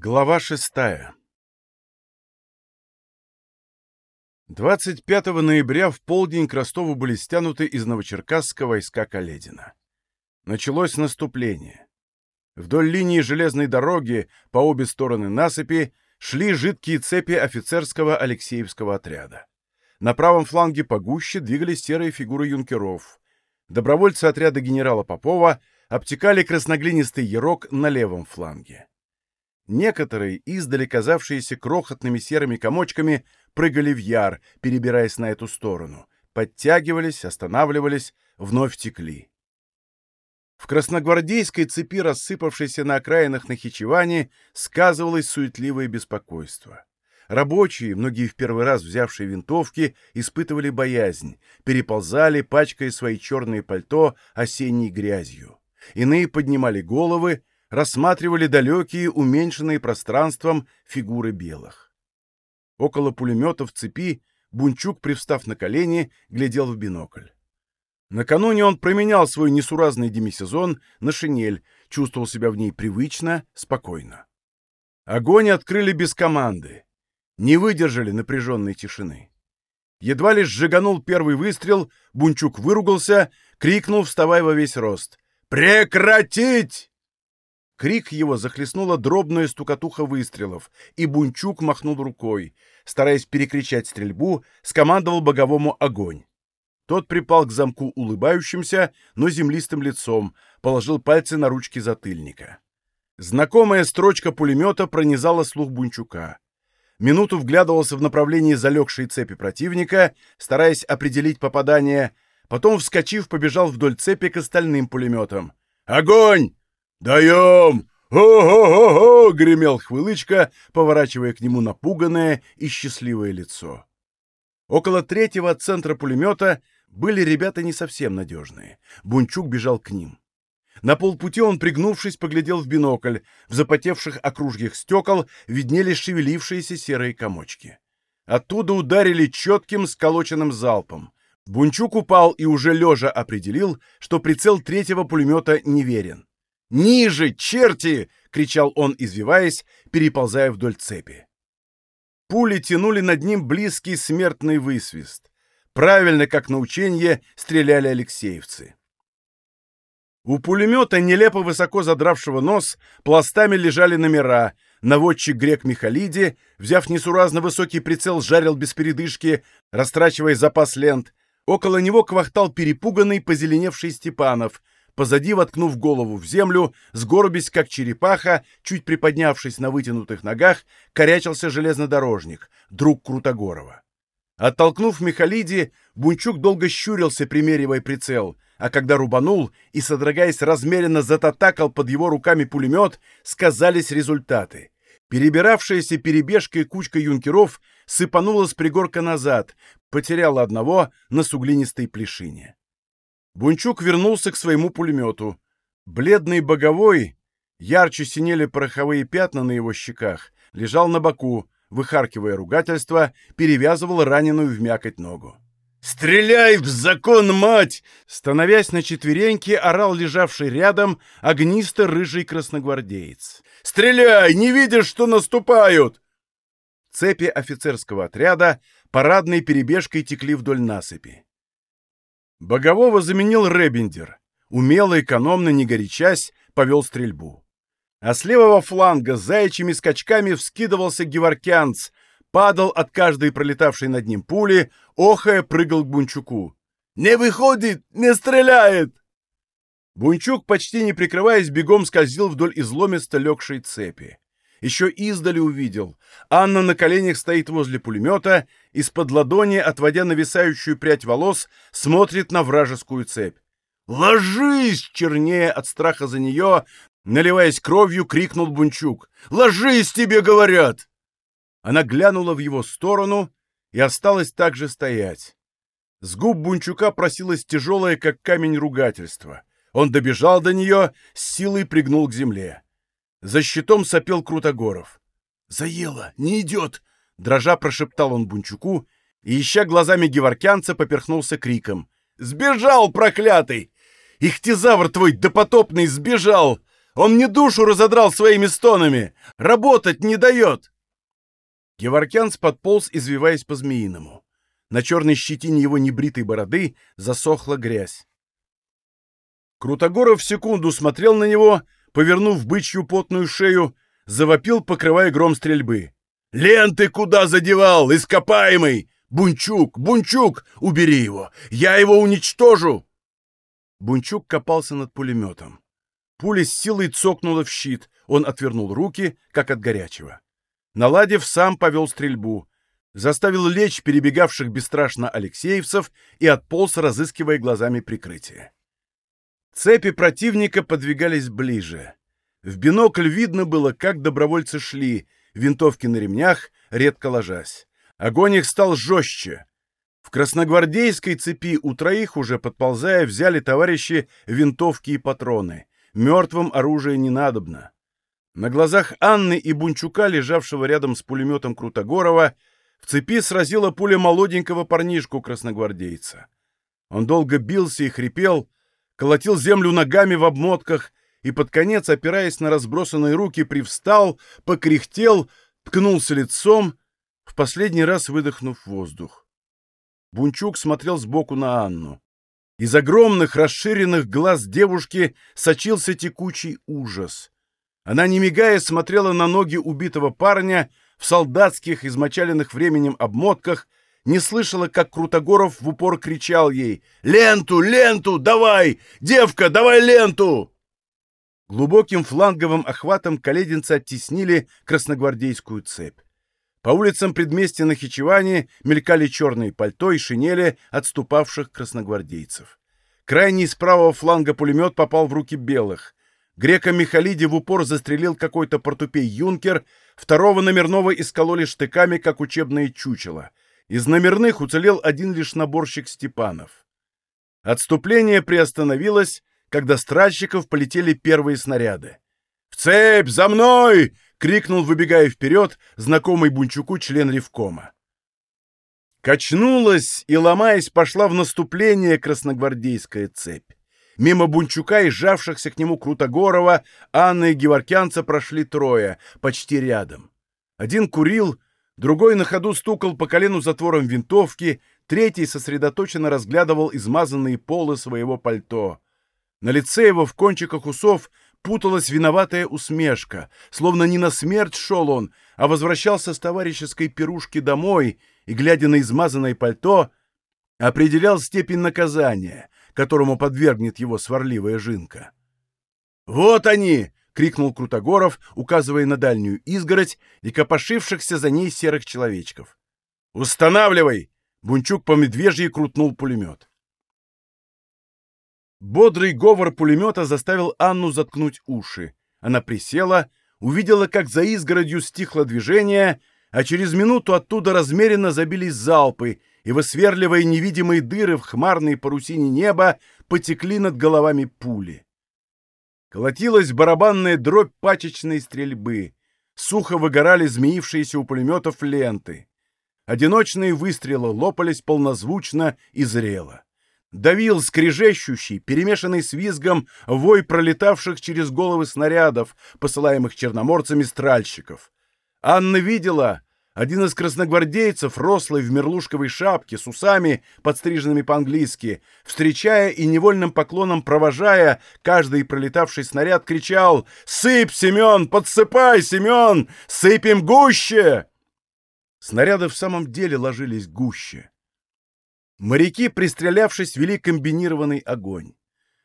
Глава шестая 25 ноября в полдень к Ростову были стянуты из Новочеркасска войска Каледина. Началось наступление. Вдоль линии железной дороги по обе стороны насыпи шли жидкие цепи офицерского Алексеевского отряда. На правом фланге погуще двигались серые фигуры юнкеров. Добровольцы отряда генерала Попова обтекали красноглинистый ярок на левом фланге. Некоторые, издали казавшиеся крохотными серыми комочками, прыгали в яр, перебираясь на эту сторону, подтягивались, останавливались, вновь текли. В красногвардейской цепи, рассыпавшейся на окраинах Нахичевани, сказывалось суетливое беспокойство. Рабочие, многие в первый раз взявшие винтовки, испытывали боязнь, переползали, пачкая свои черные пальто осенней грязью. Иные поднимали головы, рассматривали далекие, уменьшенные пространством фигуры белых. Около пулемета в цепи Бунчук, привстав на колени, глядел в бинокль. Накануне он променял свой несуразный демисезон на шинель, чувствовал себя в ней привычно, спокойно. Огонь открыли без команды. Не выдержали напряженной тишины. Едва лишь сжиганул первый выстрел, Бунчук выругался, крикнул, вставая во весь рост. «Прекратить!» Крик его захлестнула дробная стукатуха выстрелов, и Бунчук махнул рукой. Стараясь перекричать стрельбу, скомандовал боговому огонь. Тот припал к замку улыбающимся, но землистым лицом, положил пальцы на ручки затыльника. Знакомая строчка пулемета пронизала слух Бунчука. Минуту вглядывался в направлении залегшей цепи противника, стараясь определить попадание, потом, вскочив, побежал вдоль цепи к остальным пулеметам. «Огонь!» «Даем! О-го-го-го!» — гремел Хвылычка, поворачивая к нему напуганное и счастливое лицо. Около третьего от центра пулемета были ребята не совсем надежные. Бунчук бежал к ним. На полпути он, пригнувшись, поглядел в бинокль. В запотевших окружьях стекол виднелись шевелившиеся серые комочки. Оттуда ударили четким сколоченным залпом. Бунчук упал и уже лежа определил, что прицел третьего пулемета неверен. «Ниже, черти!» — кричал он, извиваясь, переползая вдоль цепи. Пули тянули над ним близкий смертный высвист. Правильно, как на ученье, стреляли алексеевцы. У пулемета, нелепо высоко задравшего нос, пластами лежали номера. Наводчик грек Михалиди, взяв несуразно высокий прицел, жарил без передышки, растрачивая запас лент. Около него квахтал перепуганный, позеленевший Степанов — позади, воткнув голову в землю, сгорбясь, как черепаха, чуть приподнявшись на вытянутых ногах, корячился железнодорожник, друг Крутогорова. Оттолкнув Михалиди, Бунчук долго щурился, примеривая прицел, а когда рубанул и, содрогаясь, размеренно зататакал под его руками пулемет, сказались результаты. Перебиравшаяся перебежкой кучка юнкеров сыпанула с пригорка назад, потеряла одного на суглинистой плешине. Бунчук вернулся к своему пулемету. Бледный боговой, ярче синели пороховые пятна на его щеках, лежал на боку, выхаркивая ругательство, перевязывал раненую в мякоть ногу. «Стреляй в закон, мать!» Становясь на четвереньки, орал лежавший рядом огнисто-рыжий красногвардеец. «Стреляй! Не видишь, что наступают!» Цепи офицерского отряда парадной перебежкой текли вдоль насыпи. Богового заменил Ребендер. Умело, экономно, не горячась, повел стрельбу. А с левого фланга заячьими скачками вскидывался Геворкянц, падал от каждой пролетавшей над ним пули, охая прыгал к Бунчуку. «Не выходит! Не стреляет!» Бунчук, почти не прикрываясь, бегом скользил вдоль изломисто легшей цепи. Еще издали увидел. Анна на коленях стоит возле пулемета, из-под ладони, отводя нависающую прядь волос, смотрит на вражескую цепь. «Ложись!» — чернее от страха за нее, наливаясь кровью, крикнул Бунчук. «Ложись, тебе говорят!» Она глянула в его сторону и осталась так же стоять. С губ Бунчука просилось тяжелое, как камень, ругательство. Он добежал до нее, с силой пригнул к земле. За щитом сопел Крутогоров. «Заело! Не идет!» Дрожа прошептал он Бунчуку и, ища глазами геворкянца, поперхнулся криком. «Сбежал, проклятый! Ихтизавр твой допотопный сбежал! Он мне душу разодрал своими стонами! Работать не дает!» Геворкян подполз, извиваясь по-змеиному. На черной щетине его небритой бороды засохла грязь. Крутогоров секунду смотрел на него, повернув бычью потную шею, завопил, покрывая гром стрельбы. «Ленты куда задевал, ископаемый? Бунчук, Бунчук, убери его! Я его уничтожу!» Бунчук копался над пулеметом. Пуля с силой цокнула в щит, он отвернул руки, как от горячего. Наладив, сам повел стрельбу. Заставил лечь перебегавших бесстрашно алексеевцев и отполз, разыскивая глазами прикрытие. Цепи противника подвигались ближе. В бинокль видно было, как добровольцы шли, винтовки на ремнях, редко ложась. Огонь их стал жестче. В красногвардейской цепи у троих уже подползая взяли товарищи винтовки и патроны. Мертвым оружие не надобно. На глазах Анны и Бунчука, лежавшего рядом с пулеметом Крутогорова, в цепи сразила пуля молоденького парнишку красногвардейца. Он долго бился и хрипел, колотил землю ногами в обмотках и под конец, опираясь на разбросанные руки, привстал, покряхтел, ткнулся лицом, в последний раз выдохнув воздух. Бунчук смотрел сбоку на Анну. Из огромных расширенных глаз девушки сочился текучий ужас. Она, не мигая, смотрела на ноги убитого парня в солдатских, измочаленных временем обмотках, не слышала, как Крутогоров в упор кричал ей «Ленту! Ленту! Давай! Девка, давай ленту!» Глубоким фланговым охватом калединцы оттеснили красногвардейскую цепь. По улицам предместья Нахичевани мелькали черные пальто и шинели отступавших красногвардейцев. Крайний с правого фланга пулемет попал в руки белых. Грека Михалиди в упор застрелил какой-то портупей-юнкер, второго номерного искололи штыками, как учебное чучело. Из номерных уцелел один лишь наборщик Степанов. Отступление приостановилось, когда с тральщиков полетели первые снаряды. «В цепь! За мной!» — крикнул, выбегая вперед, знакомый Бунчуку член Ревкома. Качнулась и, ломаясь, пошла в наступление красногвардейская цепь. Мимо Бунчука и сжавшихся к нему Крутогорова, Анна и Геворкянца прошли трое, почти рядом. Один курил, Другой на ходу стукал по колену затвором винтовки, третий сосредоточенно разглядывал измазанные полы своего пальто. На лице его в кончиках усов путалась виноватая усмешка, словно не на смерть шел он, а возвращался с товарищеской пирушки домой и, глядя на измазанное пальто, определял степень наказания, которому подвергнет его сварливая жинка. «Вот они!» Крикнул Крутогоров, указывая на дальнюю изгородь и копошившихся за ней серых человечков. «Устанавливай!» — Бунчук по медвежьи крутнул пулемет. Бодрый говор пулемета заставил Анну заткнуть уши. Она присела, увидела, как за изгородью стихло движение, а через минуту оттуда размеренно забились залпы, и, высверливая невидимые дыры в хмарной парусине неба, потекли над головами пули. Колотилась барабанная дробь пачечной стрельбы. Сухо выгорали змеившиеся у пулеметов ленты. Одиночные выстрелы лопались полнозвучно и зрело. Давил скрежещущий, перемешанный с визгом, вой пролетавших через головы снарядов, посылаемых черноморцами-стральщиков. Анна видела, один из красногвардейцев, рослый в мерлушковой шапке, с усами, подстриженными по-английски, встречая и невольным поклоном провожая каждый пролетавший снаряд, кричал «Сыпь, Семен! Подсыпай, Семен! Сыпем гуще!» Снаряды в самом деле ложились гуще. Моряки, пристрелявшись, вели комбинированный огонь.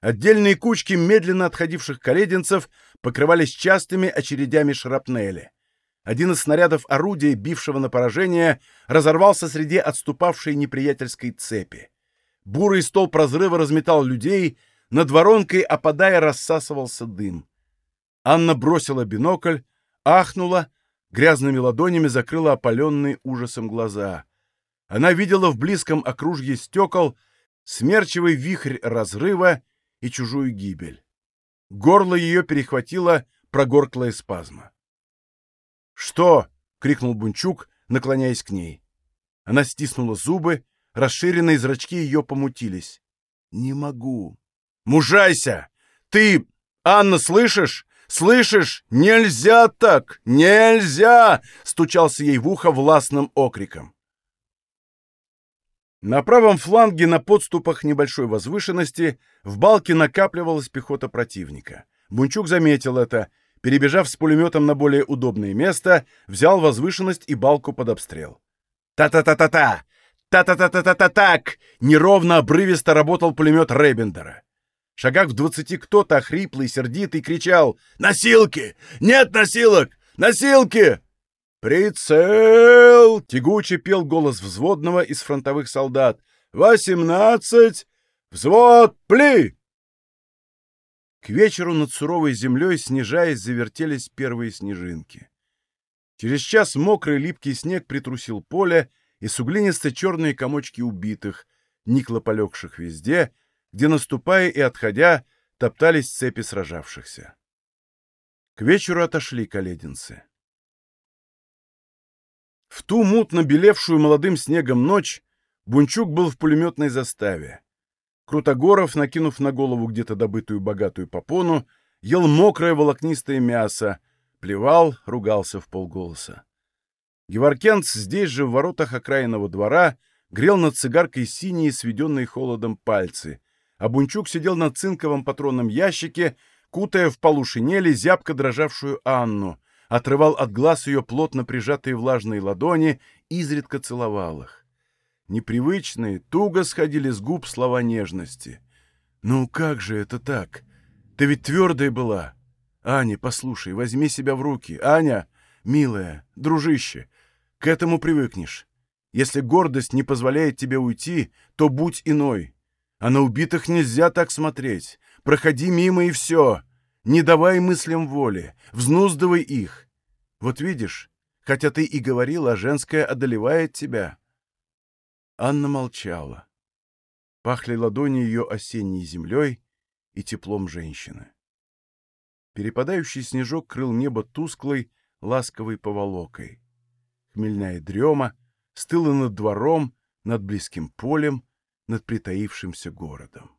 Отдельные кучки медленно отходивших коледенцев покрывались частыми очередями шрапнели. Один из снарядов орудия, бившего на поражение, разорвался среди отступавшей неприятельской цепи. Бурый столб разрыва разметал людей, над воронкой, опадая, рассасывался дым. Анна бросила бинокль, ахнула, грязными ладонями закрыла опаленные ужасом глаза. Она видела в близком окружье стекол смерчевый вихрь разрыва и чужую гибель. Горло ее перехватило прогорклая спазма. «Что?» — крикнул Бунчук, наклоняясь к ней. Она стиснула зубы, расширенные зрачки ее помутились. «Не могу». «Мужайся! Ты... Анна, слышишь? Слышишь? Нельзя так! Нельзя!» — стучался ей в ухо властным окриком. На правом фланге на подступах небольшой возвышенности в балке накапливалась пехота противника. Бунчук заметил это, перебежав с пулеметом на более удобное место, взял возвышенность и балку под обстрел. «Та-та-та-та-та! Та-та-та-та-та-так!» Неровно обрывисто работал пулемет Рейбендера. Шагах в двадцати кто-то, хриплый, сердитый, кричал «Носилки! Нет носилок! Носилки!» «Прицел!» — тягуче пел голос взводного из фронтовых солдат. «Восемнадцать! Взвод! Пли!» К вечеру над суровой землей, снижаясь, завертелись первые снежинки. Через час мокрый липкий снег притрусил поле и суглинисто-черные комочки убитых, никло полегших везде, где, наступая и отходя, топтались цепи сражавшихся. К вечеру отошли калединцы. В ту мутно белевшую молодым снегом ночь Бунчук был в пулеметной заставе. Крутогоров, накинув на голову где-то добытую богатую попону, ел мокрое волокнистое мясо, плевал, ругался в полголоса. Геворкенц здесь же, в воротах окраинного двора, грел над цигаркой синие, сведенные холодом пальцы, а Бунчук сидел на цинковом патронном ящике, кутая в полу шинели зябко дрожавшую Анну, отрывал от глаз ее плотно прижатые влажные ладони, изредка целовал их. Непривычные, туго сходили с губ слова нежности. «Ну как же это так? Ты ведь твердая была!» «Аня, послушай, возьми себя в руки. Аня, милая, дружище, к этому привыкнешь. Если гордость не позволяет тебе уйти, то будь иной. А на убитых нельзя так смотреть. Проходи мимо и все. Не давай мыслям воли, взнуздывай их. Вот видишь, хотя ты и говорила, женское одолевает тебя. Анна молчала. Пахли ладони ее осенней землей и теплом женщины. Перепадающий снежок крыл небо тусклой, ласковой поволокой. Хмельная дрема стыла над двором, над близким полем, над притаившимся городом.